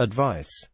Advice.